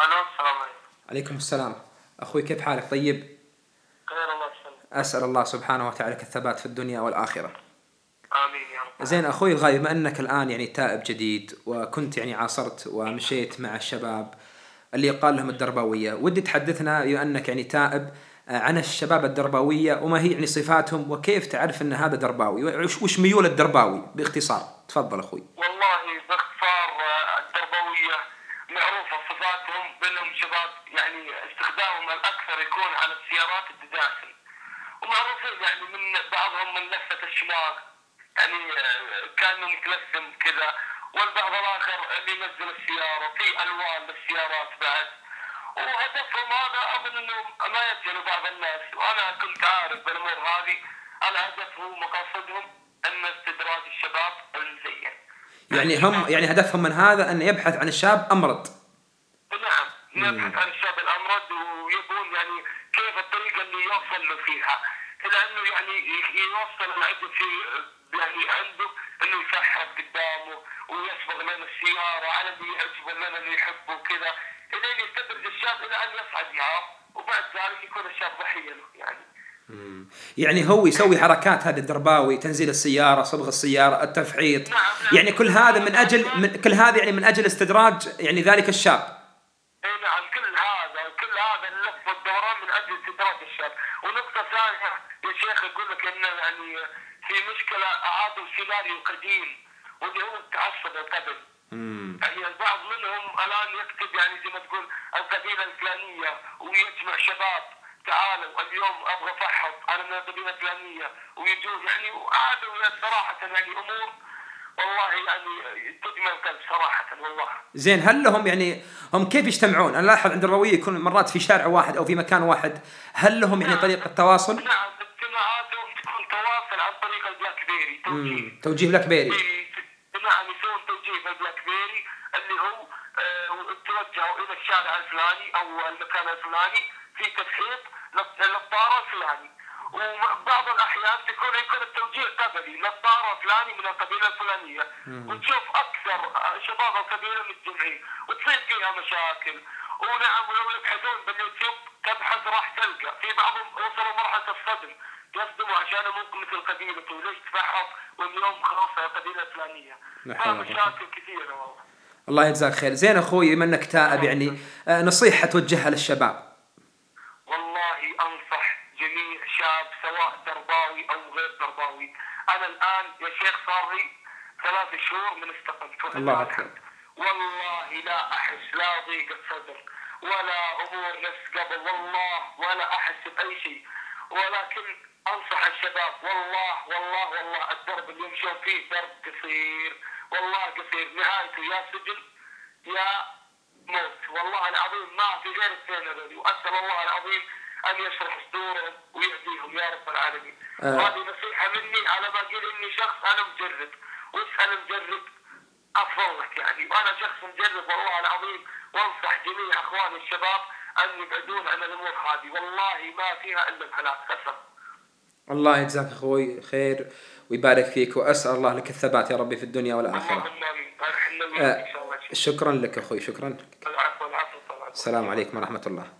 ألو السلام عليكم. عليكم السلام. أخوي كيف حالك؟ طيب؟ خير الله يسلمك. أسأل الله سبحانه وتعالى الثبات في الدنيا والآخرة. آمين يا رب. زين أخوي الغالي بما أنك الآن يعني تائب جديد وكنت يعني عاصرت ومشيت مع الشباب اللي يقال لهم الدرباوية. ودي تحدثنا بما أنك يعني تائب آه، عن الشباب الدرباوية وما هي يعني صفاتهم وكيف تعرف أن هذا درباوي؟ وش ميول الدرباوي؟ باختصار. تفضل أخوي. والله باختصار آه، التربويه معروفة صفاتهم بانهم شباب يعني استخدامهم الأكثر يكون على السيارات الدداسل ومعروفين يعني من بعضهم من لفة الشماغ يعني كانه متلثم كذا. والبعض الآخر اللي ينزل السيارة في ألوان للسيارات بعد. وهدفهم هذا أظن إنه ما يجهل بعض الناس. وأنا كنت عارف بالأمور هذه الهدف هو مقاصدهم أن استدراج الشباب المزين يعني هم يعني هدفهم من هذا أن يبحث عن الشاب أمرد نعم نبحث عن الشاب الامرد ويبون يعني كيف الطريقة اللي يوصل له فيها. لأنه يعني يوصل العدو في يعني عنده إنه يسحب قدامه ويسبق لنا السيارة على اللي يعجبه لنا اللي يحبه وكذا. الين يستدرج الشاب إلى أن يصعد معه وبعد ذلك يكون الشاب ضحية له يعني. يعني هو يسوي حركات هذا الدرباوي تنزيل السيارة صبغ السيارة التفحيط يعني كل هذا من أجل من كل هذا يعني من أجل استدراج يعني ذلك الشاب. إي نعم كل هذا كل هذا اللف والدوران من أجل استدراج الشاب. ونقطة ثانية يا شيخ يقول لك انه يعني في مشكلة اعادوا سيناريو قديم واللي هو التعصب القبل يعني البعض منهم الآن يكتب يعني زي ما تقول القبيلة الفلانية ويجمع شباب. تعالوا اليوم أبغى فحط أنا من القبيلة الفلانية ويجون يعني وعادوا صراحة يعني أمور والله يعني تدمى القلب صراحة والله زين هل لهم يعني هم كيف يجتمعون؟ أنا لاحظ عند الرويه يكون مرات في شارع واحد أو في مكان واحد، هل لهم يعني طريقة تواصل؟ نعم اجتماعاتهم تكون تواصل عن طريق ال BlackBerry توجيه. توجيه BlackBerry في- نعم يسوون توجيه بال BlackBerry اللي هو آه، توجهوا إلى الشارع الفلاني أو المكان الفلاني في تفحيط الفلاني. وبعض الأحيان تكون يكون التوجيه قبلي للطاره فلاني من القبيلة الفلانية. وتشوف أكثر شباب القبيلة متجمعين وتصير فيها مشاكل. ونعم ولو يبحثون باليوتيوب تبحث راح تلقى. في بعضهم وصلوا مرحلة الصدم. يصدموا عشان ممكن مثل قبيلته وليش تفحط واليوم خلاص القبيله الفلانيه لا حول ولا قوة. مشاكل كثيرة والله. الله يجزاك خير، زين أخوي بما أنك تائب يعني آه، نصيحة توجهها للشباب. والله أنصح جميع شاب سواء درباوي أو غير درباوي. أنا الآن يا شيخ صار لي ثلاث شهور من استقلت. الله. أكبر. والله لا أحس لا ضيقه صدر ولا أمور نفس قبل والله ولا أحس بأي شيء. ولكن أنصح الشباب والله والله والله الدرب اللي يمشون فيه درب قصير والله قصير. نهايته يا سجن يا موت. والله العظيم ما في غير الاثنين هذول وأسأل الله العظيم أن يشرح صدورهم ويهديهم يا رب العالمين. آه. هذه نصيحة مني على ما أقول إني شخص أنا مجرب واسال مجرب افضل لك يعني وأنا شخص مجرب والله العظيم وأنصح جميع إخواني الشباب أن يبعدون عن الأمور هذه والله ما فيها إلا الهلاك قسم. الله يجزاك أخوي خير ويبارك فيك وأسأل الله لك الثبات يا ربي في الدنيا والآخرة. آه، إن شاء الله. شكرا لك أخوي شكرا. العفو العفو طبعا. السلام عليكم ورحمة الله.